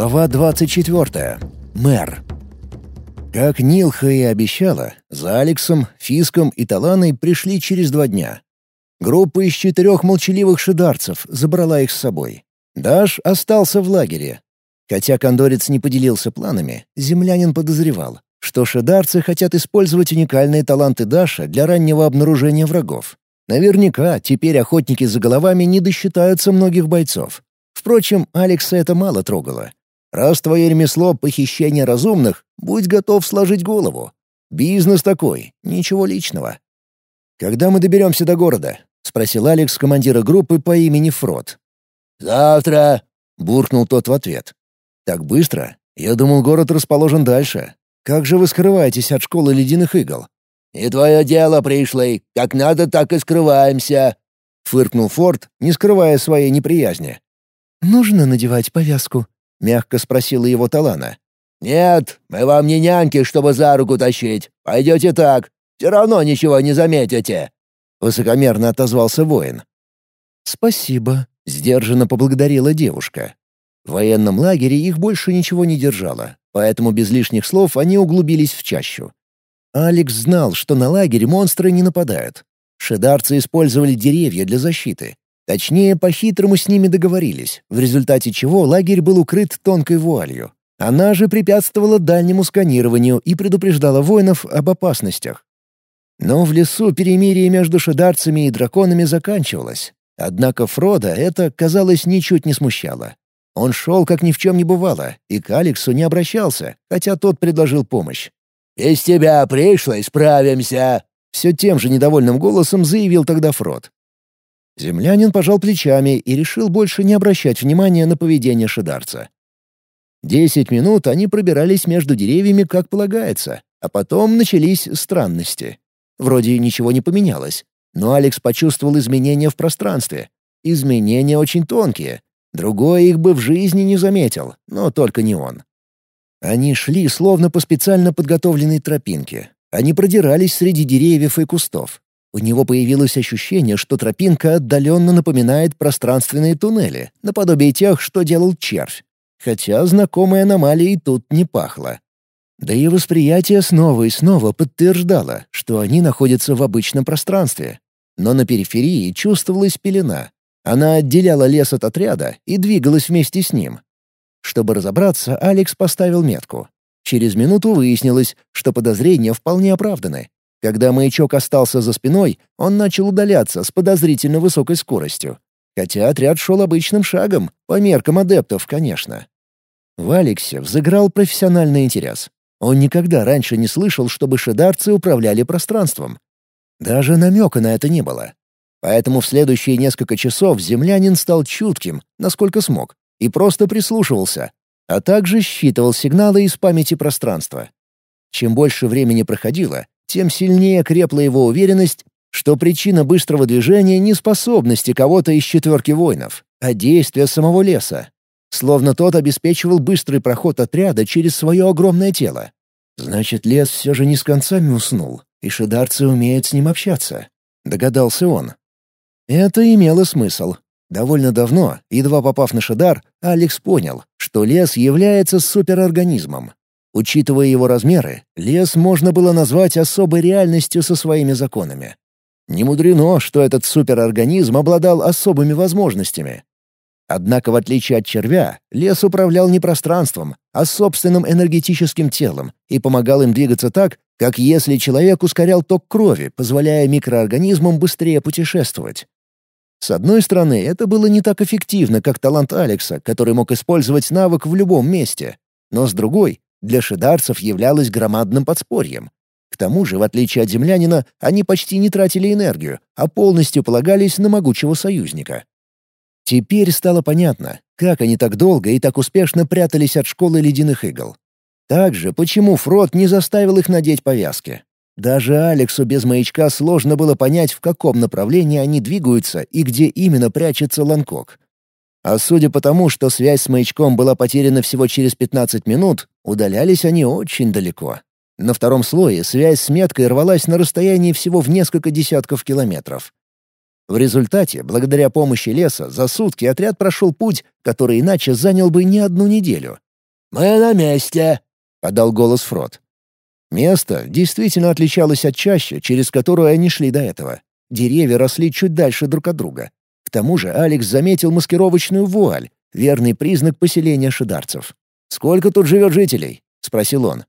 Глава 24. Мэр. Как Нилха и обещала, за Алексом, Фиском и Таланой пришли через два дня. Группа из четырех молчаливых шидарцев забрала их с собой. Даш остался в лагере. Хотя кондорец не поделился планами, землянин подозревал, что шидарцы хотят использовать уникальные таланты Даша для раннего обнаружения врагов. Наверняка теперь охотники за головами не досчитаются многих бойцов. Впрочем, Алекса это мало трогало. Раз твое ремесло — похищение разумных, будь готов сложить голову. Бизнес такой, ничего личного. «Когда мы доберемся до города?» — спросил Алекс командира группы по имени Фрод. «Завтра!» — буркнул тот в ответ. «Так быстро? Я думал, город расположен дальше. Как же вы скрываетесь от школы ледяных игл?» «Не твое дело, пришлый. Как надо, так и скрываемся», — фыркнул Форд, не скрывая своей неприязни. «Нужно надевать повязку?» — мягко спросила его Талана. «Нет, мы вам не няньки, чтобы за руку тащить. Пойдете так. Все равно ничего не заметите». Высокомерно отозвался воин. «Спасибо», — сдержанно поблагодарила девушка. В военном лагере их больше ничего не держало, поэтому без лишних слов они углубились в чащу. Алекс знал, что на лагерь монстры не нападают. Шедарцы использовали деревья для защиты, Точнее, по-хитрому с ними договорились, в результате чего лагерь был укрыт тонкой вуалью. Она же препятствовала дальнему сканированию и предупреждала воинов об опасностях. Но в лесу перемирие между шедарцами и драконами заканчивалось. Однако Фрода это, казалось, ничуть не смущало. Он шел, как ни в чем не бывало, и к Алексу не обращался, хотя тот предложил помощь. «Из тебя пришло, справимся!» Все тем же недовольным голосом заявил тогда Фрод. Землянин пожал плечами и решил больше не обращать внимания на поведение шидарца. Десять минут они пробирались между деревьями, как полагается, а потом начались странности. Вроде ничего не поменялось, но Алекс почувствовал изменения в пространстве. Изменения очень тонкие. Другой их бы в жизни не заметил, но только не он. Они шли словно по специально подготовленной тропинке. Они продирались среди деревьев и кустов. У него появилось ощущение, что тропинка отдаленно напоминает пространственные туннели, наподобие тех, что делал червь. Хотя знакомой аномалией тут не пахло. Да и восприятие снова и снова подтверждало, что они находятся в обычном пространстве. Но на периферии чувствовалась пелена. Она отделяла лес от отряда и двигалась вместе с ним. Чтобы разобраться, Алекс поставил метку. Через минуту выяснилось, что подозрения вполне оправданы. Когда маячок остался за спиной, он начал удаляться с подозрительно высокой скоростью. Хотя отряд шел обычным шагом, по меркам адептов, конечно. В Алексе взыграл профессиональный интерес. Он никогда раньше не слышал, чтобы шедарцы управляли пространством. Даже намека на это не было. Поэтому в следующие несколько часов землянин стал чутким, насколько смог, и просто прислушивался, а также считывал сигналы из памяти пространства. Чем больше времени проходило, тем сильнее крепла его уверенность, что причина быстрого движения не способности кого-то из четверки воинов, а действия самого леса. Словно тот обеспечивал быстрый проход отряда через свое огромное тело. Значит, лес все же не с концами уснул, и шидарцы умеют с ним общаться. Догадался он. Это имело смысл. Довольно давно, едва попав на Шидар, Алекс понял, что лес является суперорганизмом, Учитывая его размеры, лес можно было назвать особой реальностью со своими законами. Не мудрено, что этот суперорганизм обладал особыми возможностями. Однако, в отличие от червя, лес управлял не пространством, а собственным энергетическим телом и помогал им двигаться так, как если человек ускорял ток крови, позволяя микроорганизмам быстрее путешествовать. С одной стороны, это было не так эффективно, как талант Алекса, который мог использовать навык в любом месте. Но с другой, для шидарцев являлось громадным подспорьем. К тому же, в отличие от землянина, они почти не тратили энергию, а полностью полагались на могучего союзника. Теперь стало понятно, как они так долго и так успешно прятались от школы ледяных игл. Также, почему Фрод не заставил их надеть повязки. Даже Алексу без маячка сложно было понять, в каком направлении они двигаются и где именно прячется Ланкок. А судя по тому, что связь с маячком была потеряна всего через 15 минут, удалялись они очень далеко. На втором слое связь с меткой рвалась на расстоянии всего в несколько десятков километров. В результате, благодаря помощи леса, за сутки отряд прошел путь, который иначе занял бы не одну неделю. «Мы на месте», — подал голос Фрод. Место действительно отличалось от чащи, через которую они шли до этого. Деревья росли чуть дальше друг от друга. К тому же Алекс заметил маскировочную вуаль, верный признак поселения шидарцев. «Сколько тут живет жителей?» — спросил он.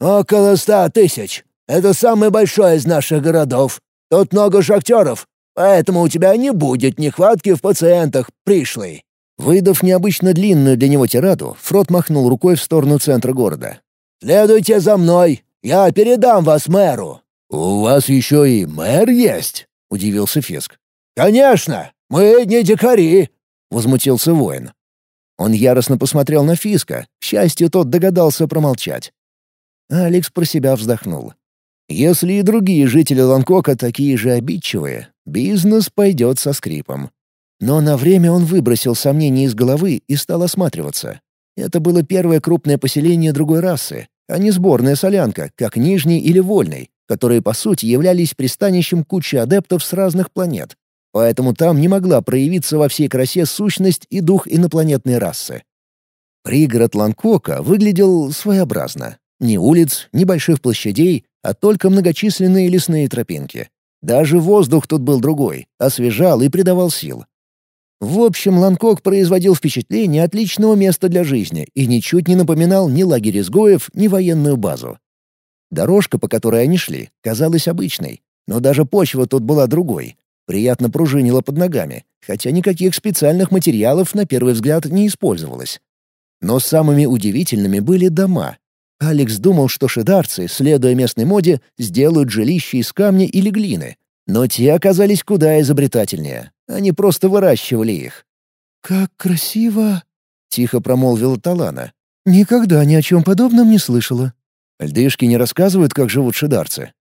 «Около ста тысяч. Это самый большой из наших городов. Тут много шахтеров, поэтому у тебя не будет нехватки в пациентах, пришлый». Выдав необычно длинную для него тираду, Фрод махнул рукой в сторону центра города. «Следуйте за мной, я передам вас мэру». «У вас еще и мэр есть?» — удивился Фиск. «Конечно! Мы не дикари!» — возмутился воин. Он яростно посмотрел на Фиска, к счастью, тот догадался промолчать. Алекс про себя вздохнул. Если и другие жители Ланкока такие же обидчивые, бизнес пойдет со скрипом. Но на время он выбросил сомнения из головы и стал осматриваться. Это было первое крупное поселение другой расы, а не сборная солянка, как Нижний или Вольный, которые, по сути, являлись пристанищем кучи адептов с разных планет. Поэтому там не могла проявиться во всей красе сущность и дух инопланетной расы. Пригород Ланкока выглядел своеобразно. Ни улиц, ни больших площадей, а только многочисленные лесные тропинки. Даже воздух тут был другой, освежал и придавал сил. В общем, Ланкок производил впечатление отличного места для жизни и ничуть не напоминал ни лагерь изгоев, ни военную базу. Дорожка, по которой они шли, казалась обычной, но даже почва тут была другой. Приятно пружинила под ногами, хотя никаких специальных материалов на первый взгляд не использовалось. Но самыми удивительными были дома. Алекс думал, что шидарцы, следуя местной моде, сделают жилища из камня или глины, но те оказались куда изобретательнее. Они просто выращивали их. «Как красиво!» — тихо промолвила Талана. «Никогда ни о чем подобном не слышала». Льдышки не рассказывают, как живут шидарцы.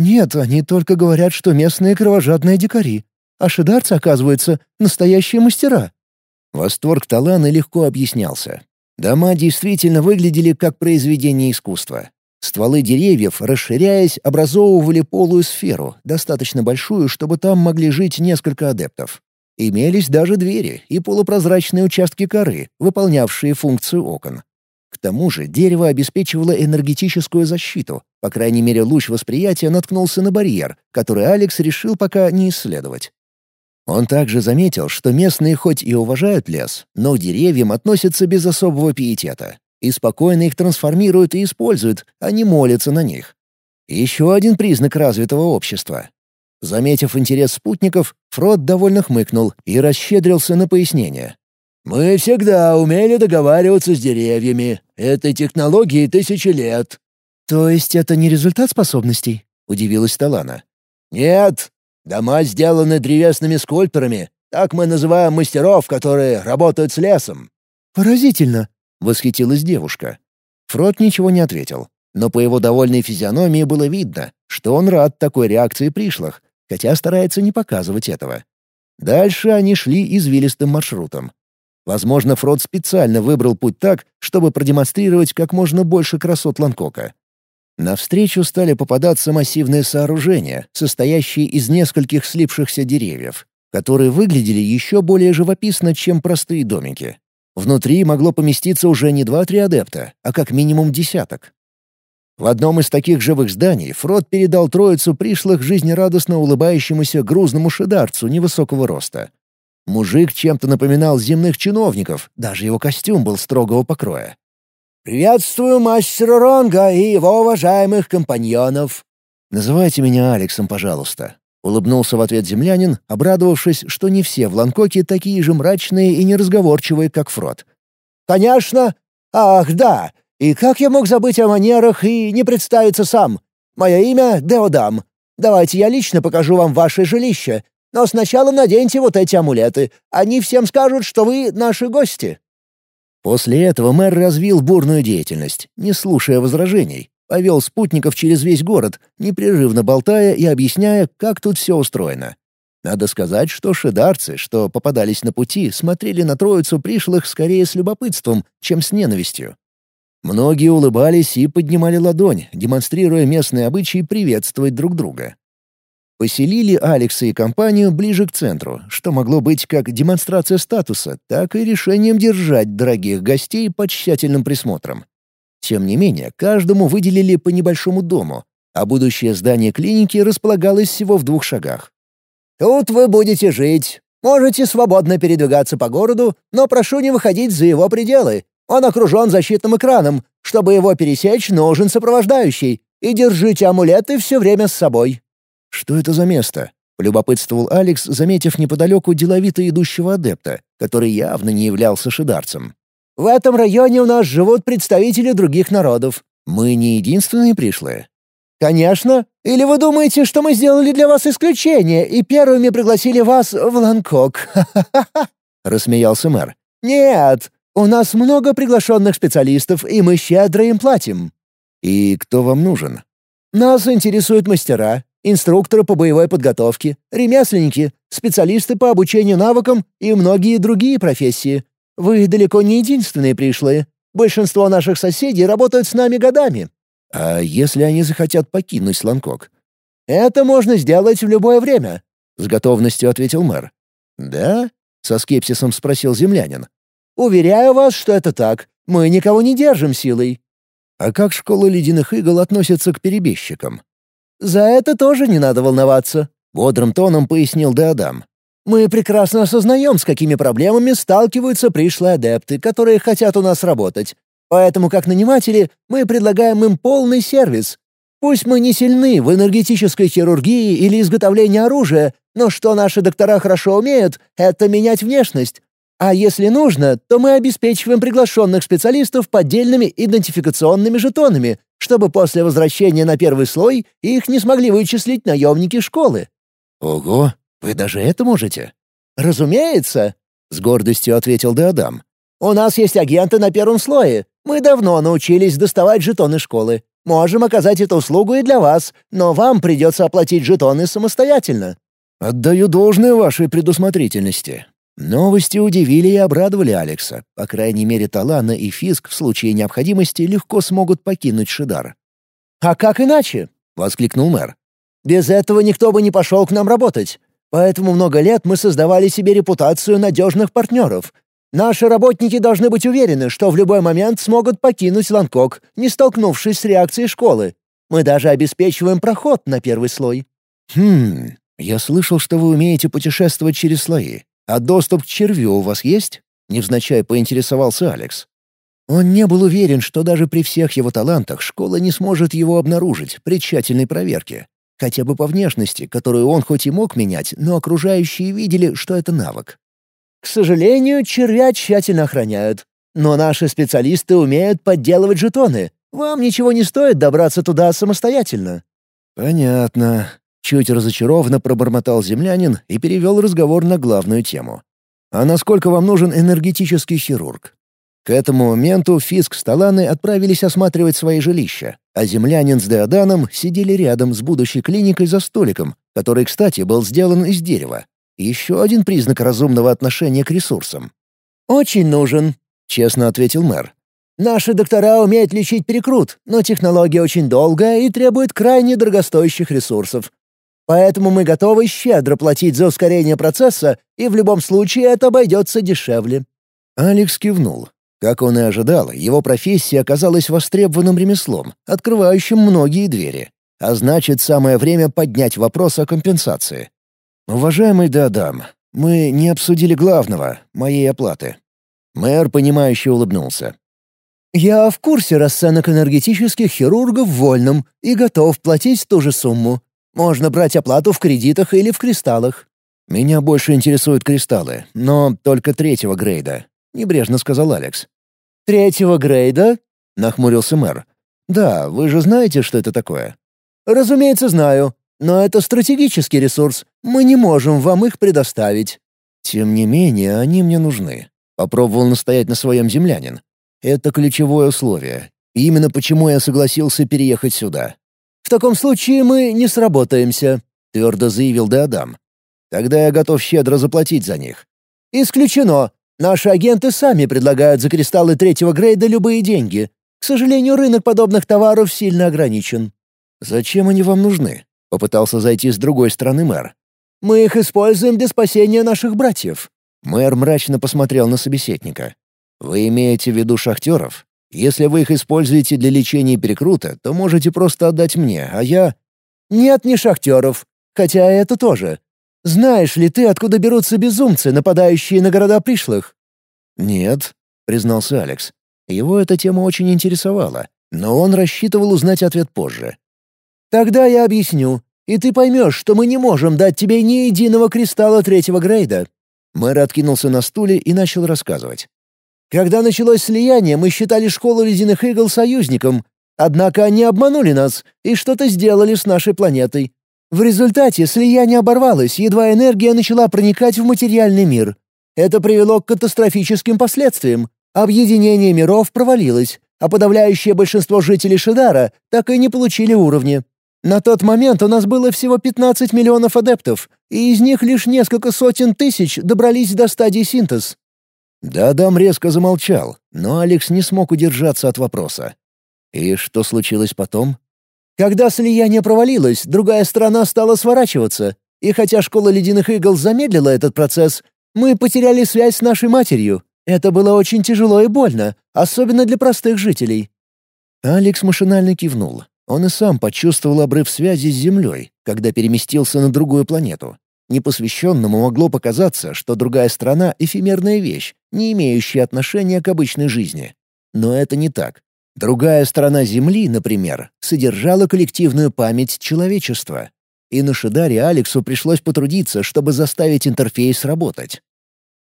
«Нет, они только говорят, что местные кровожадные дикари. А шидарцы, оказывается, настоящие мастера». Восторг Таланы легко объяснялся. Дома действительно выглядели как произведение искусства. Стволы деревьев, расширяясь, образовывали полую сферу, достаточно большую, чтобы там могли жить несколько адептов. Имелись даже двери и полупрозрачные участки коры, выполнявшие функцию окон. Тому же дерево обеспечивало энергетическую защиту. По крайней мере, луч восприятия наткнулся на барьер, который Алекс решил пока не исследовать. Он также заметил, что местные хоть и уважают лес, но к деревьям относятся без особого пиетета и спокойно их трансформируют и используют, а не молятся на них. Еще один признак развитого общества. Заметив интерес спутников, Фрод довольно хмыкнул и расщедрился на пояснение. «Мы всегда умели договариваться с деревьями. Этой технологии тысячи лет». «То есть это не результат способностей?» — удивилась Талана. «Нет. Дома сделаны древесными скульпторами. Так мы называем мастеров, которые работают с лесом». «Поразительно. — восхитилась девушка. Фрод ничего не ответил, но по его довольной физиономии было видно, что он рад такой реакции пришлых, хотя старается не показывать этого. Дальше они шли извилистым маршрутом. Возможно, Фрод специально выбрал путь так, чтобы продемонстрировать как можно больше красот Ланкока. Навстречу стали попадаться массивные сооружения, состоящие из нескольких слипшихся деревьев, которые выглядели еще более живописно, чем простые домики. Внутри могло поместиться уже не два-три адепта, а как минимум десяток. В одном из таких живых зданий Фрод передал троицу пришлых жизнерадостно улыбающемуся грузному шидарцу невысокого роста. Мужик чем-то напоминал земных чиновников, даже его костюм был строгого покроя. «Приветствую мастера Ронга и его уважаемых компаньонов!» «Называйте меня Алексом, пожалуйста», Улыбнулся в ответ землянин, обрадовавшись, что не все в Ланкоке такие же мрачные и неразговорчивые, как Фрод. «Конечно! Ах, да! И как я мог забыть о манерах и не представиться сам? Мое имя — Деодам. Давайте я лично покажу вам ваше жилище, но сначала наденьте вот эти амулеты. Они всем скажут, что вы наши гости». После этого мэр развил бурную деятельность, не слушая возражений, повел спутников через весь город, непрерывно болтая и объясняя, как тут все устроено. Надо сказать, что шидарцы, что попадались на пути, смотрели на троицу пришлых скорее с любопытством, чем с ненавистью. Многие улыбались и поднимали ладонь, демонстрируя местные обычаи приветствовать друг друга. Поселили Алекса и компанию ближе к центру, что могло быть как демонстрация статуса, так и решением держать дорогих гостей под тщательным присмотром. Тем не менее, каждому выделили по небольшому дому, а будущее здание клиники располагалось всего в двух шагах. «Тут вы будете жить. Можете свободно передвигаться по городу, но прошу не выходить за его пределы. Он окружен защитным экраном. Чтобы его пересечь, нужен сопровождающий. И держите амулеты все время с собой». «Что это за место?» — полюбопытствовал Алекс, заметив неподалеку деловито идущего адепта, который явно не являлся шидарцем. «В этом районе у нас живут представители других народов. Мы не единственные пришлые?» «Конечно. Или вы думаете, что мы сделали для вас исключение и первыми пригласили вас в Ланкок?» рассмеялся мэр. «Нет, у нас много приглашенных специалистов, и мы щедро им платим». «И кто вам нужен?» «Нас интересуют мастера, инструкторы по боевой подготовке, ремесленники, специалисты по обучению навыкам и многие другие профессии. Вы далеко не единственные пришлые. Большинство наших соседей работают с нами годами». «А если они захотят покинуть Сланкок?» «Это можно сделать в любое время», — с готовностью ответил мэр. «Да?» — со скепсисом спросил землянин. «Уверяю вас, что это так. Мы никого не держим силой». «А как школа ледяных игл относится к перебежчикам?» «За это тоже не надо волноваться», — бодрым тоном пояснил Деодам. «Мы прекрасно осознаем, с какими проблемами сталкиваются пришлые адепты, которые хотят у нас работать. Поэтому, как наниматели, мы предлагаем им полный сервис. Пусть мы не сильны в энергетической хирургии или изготовлении оружия, но что наши доктора хорошо умеют, это менять внешность. А если нужно, то мы обеспечиваем приглашенных специалистов поддельными идентификационными жетонами, чтобы после возвращения на первый слой их не смогли вычислить наемники школы». «Ого, вы даже это можете?» «Разумеется», — с гордостью ответил Деодам. «У нас есть агенты на первом слое. Мы давно научились доставать жетоны школы. Можем оказать эту услугу и для вас, но вам придется оплатить жетоны самостоятельно». «Отдаю должное вашей предусмотрительности. Новости удивили и обрадовали Алекса. По крайней мере, Талана и Фиск в случае необходимости легко смогут покинуть Шидар. «А как иначе?» — воскликнул мэр. «Без этого никто бы не пошел к нам работать. Поэтому много лет мы создавали себе репутацию надежных партнеров. Наши работники должны быть уверены, что в любой момент смогут покинуть Ланкок, не столкнувшись с реакцией школы. Мы даже обеспечиваем проход на первый слой». «Хм, я слышал, что вы умеете путешествовать через слои. «А доступ к червю у вас есть?» — невзначай поинтересовался Алекс. Он не был уверен, что даже при всех его талантах школа не сможет его обнаружить при тщательной проверке. Хотя бы по внешности, которую он хоть и мог менять, но окружающие видели, что это навык. «К сожалению, червя тщательно охраняют. Но наши специалисты умеют подделывать жетоны. Вам ничего не стоит добраться туда самостоятельно». «Понятно. Чуть разочарованно пробормотал землянин и перевел разговор на главную тему. «А насколько вам нужен энергетический хирург?» К этому моменту Фиск с Таланы отправились осматривать свои жилища, а землянин с Деоданом сидели рядом с будущей клиникой за столиком, который, кстати, был сделан из дерева. Еще один признак разумного отношения к ресурсам. «Очень нужен», — честно ответил мэр. «Наши доктора умеют лечить перекрут, но технология очень долгая и требует крайне дорогостоящих ресурсов. Поэтому мы готовы щедро платить за ускорение процесса, и в любом случае это обойдется дешевле». Алекс кивнул. Как он и ожидал, его профессия оказалась востребованным ремеслом, открывающим многие двери. А значит, самое время поднять вопрос о компенсации. «Уважаемый Дадам, мы не обсудили главного — моей оплаты». Мэр, понимающе улыбнулся. «Я в курсе расценок энергетических хирургов в вольном и готов платить ту же сумму. Можно брать оплату в кредитах или в кристаллах». «Меня больше интересуют кристаллы, но только третьего грейда», — небрежно сказал Алекс. «Третьего грейда?» — нахмурился мэр. «Да, вы же знаете, что это такое?» «Разумеется, знаю. Но это стратегический ресурс. Мы не можем вам их предоставить». «Тем не менее, они мне нужны», — попробовал настоять на своем землянин. «Это ключевое условие. именно почему я согласился переехать сюда. «В таком случае мы не сработаемся», — твердо заявил Деодам. «Тогда я готов щедро заплатить за них». «Исключено. Наши агенты сами предлагают за кристаллы третьего грейда любые деньги. К сожалению, рынок подобных товаров сильно ограничен». «Зачем они вам нужны?» Попытался зайти с другой стороны мэр. «Мы их используем для спасения наших братьев». Мэр мрачно посмотрел на собеседника. «Вы имеете в виду шахтеров? Если вы их используете для лечения перекрута, то можете просто отдать мне, а я...» «Нет, не шахтеров. Хотя это тоже. Знаешь ли ты, откуда берутся безумцы, нападающие на города пришлых?» «Нет», — признался Алекс. Его эта тема очень интересовала, но он рассчитывал узнать ответ позже. «Тогда я объясню, и ты поймешь, что мы не можем дать тебе ни единого кристалла третьего грейда». Мэр откинулся на стуле и начал рассказывать. «Когда началось слияние, мы считали школу ледяных игл союзником, однако они обманули нас и что-то сделали с нашей планетой. В результате слияние оборвалось, едва энергия начала проникать в материальный мир. Это привело к катастрофическим последствиям. Объединение миров провалилось, а подавляющее большинство жителей Шидара так и не получили уровни. На тот момент у нас было всего 15 миллионов адептов, и из них лишь несколько сотен тысяч добрались до стадии синтез. Да, Дам резко замолчал, но Алекс не смог удержаться от вопроса. И что случилось потом? Когда слияние провалилось, другая страна стала сворачиваться, и хотя школа ледяных игл замедлила этот процесс, мы потеряли связь с нашей матерью. Это было очень тяжело и больно, особенно для простых жителей. Алекс машинально кивнул. Он и сам почувствовал обрыв связи с Землей, когда переместился на другую планету. Непосвященному могло показаться, что другая страна — эфемерная вещь, не имеющая отношения к обычной жизни. Но это не так. Другая страна Земли, например, содержала коллективную память человечества. И на Шидаре Алексу пришлось потрудиться, чтобы заставить интерфейс работать.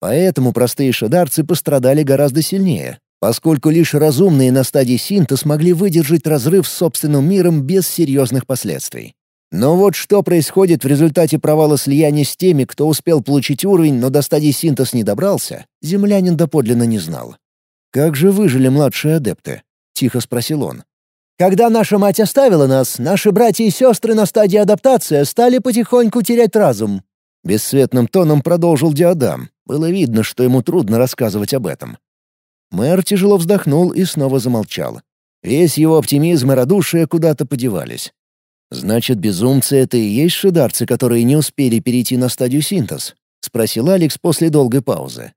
Поэтому простые шидарцы пострадали гораздо сильнее, поскольку лишь разумные на стадии синта смогли выдержать разрыв с собственным миром без серьезных последствий. Но вот что происходит в результате провала слияния с теми, кто успел получить уровень, но до стадии синтез не добрался, землянин доподлинно не знал. «Как же выжили младшие адепты?» — тихо спросил он. «Когда наша мать оставила нас, наши братья и сестры на стадии адаптации стали потихоньку терять разум». Бесцветным тоном продолжил Диадам. Было видно, что ему трудно рассказывать об этом. Мэр тяжело вздохнул и снова замолчал. Весь его оптимизм и радушие куда-то подевались. «Значит, безумцы — это и есть шидарцы, которые не успели перейти на стадию синтез?» — спросил Алекс после долгой паузы.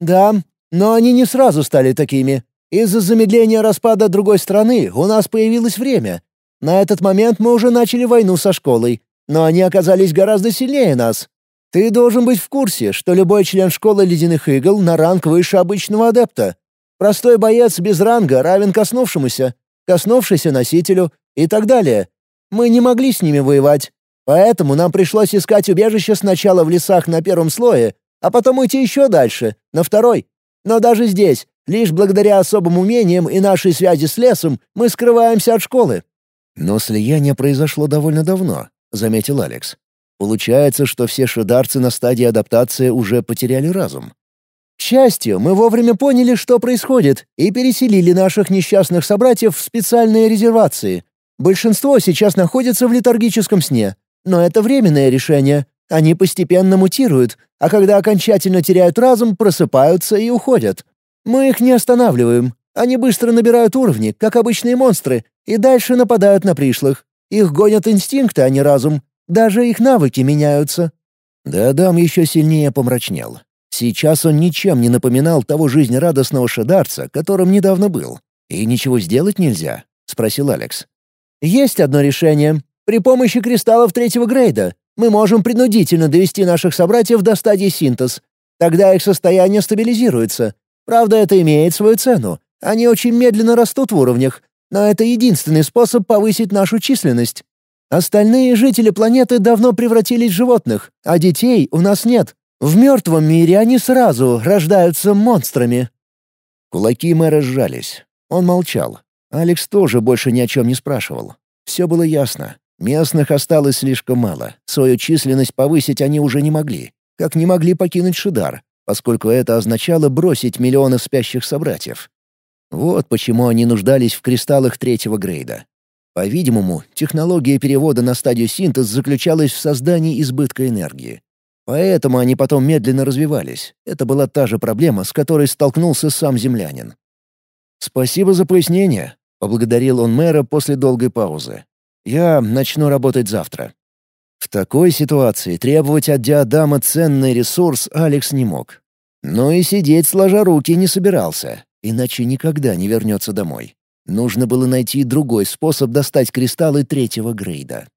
«Да, но они не сразу стали такими. Из-за замедления распада другой страны у нас появилось время. На этот момент мы уже начали войну со школой, но они оказались гораздо сильнее нас. Ты должен быть в курсе, что любой член школы ледяных игл на ранг выше обычного адепта. Простой боец без ранга равен коснувшемуся, коснувшийся носителю и так далее. Мы не могли с ними воевать, поэтому нам пришлось искать убежище сначала в лесах на первом слое, а потом идти еще дальше, на второй. Но даже здесь, лишь благодаря особым умениям и нашей связи с лесом, мы скрываемся от школы». «Но слияние произошло довольно давно», — заметил Алекс. Получается, что все шидарцы на стадии адаптации уже потеряли разум. К счастью, мы вовремя поняли, что происходит, и переселили наших несчастных собратьев в специальные резервации. Большинство сейчас находится в летаргическом сне, но это временное решение. Они постепенно мутируют, а когда окончательно теряют разум, просыпаются и уходят. Мы их не останавливаем. Они быстро набирают уровни, как обычные монстры, и дальше нападают на пришлых. Их гонят инстинкты, а не разум. Даже их навыки меняются». Да Адам еще сильнее помрачнел. Сейчас он ничем не напоминал того жизнерадостного шедарца, которым недавно был. «И ничего сделать нельзя?» — спросил Алекс. «Есть одно решение. При помощи кристаллов третьего грейда мы можем принудительно довести наших собратьев до стадии синтез. Тогда их состояние стабилизируется. Правда, это имеет свою цену. Они очень медленно растут в уровнях, но это единственный способ повысить нашу численность. Остальные жители планеты давно превратились в животных, а детей у нас нет. В мертвом мире они сразу рождаются монстрами». Кулаки мэра сжались. Он молчал. Алекс тоже больше ни о чем не спрашивал. Все было ясно. Местных осталось слишком мало. Свою численность повысить они уже не могли. Как не могли покинуть Шидар, поскольку это означало бросить миллионы спящих собратьев. Вот почему они нуждались в кристаллах третьего грейда. По-видимому, технология перевода на стадию синтез заключалась в создании избытка энергии. Поэтому они потом медленно развивались. Это была та же проблема, с которой столкнулся сам землянин. «Спасибо за пояснение», — поблагодарил он мэра после долгой паузы. Я начну работать завтра. В такой ситуации требовать от Диадама ценный ресурс Алекс не мог. Но и сидеть сложа руки не собирался, иначе никогда не вернется домой. Нужно было найти другой способ достать кристаллы третьего грейда.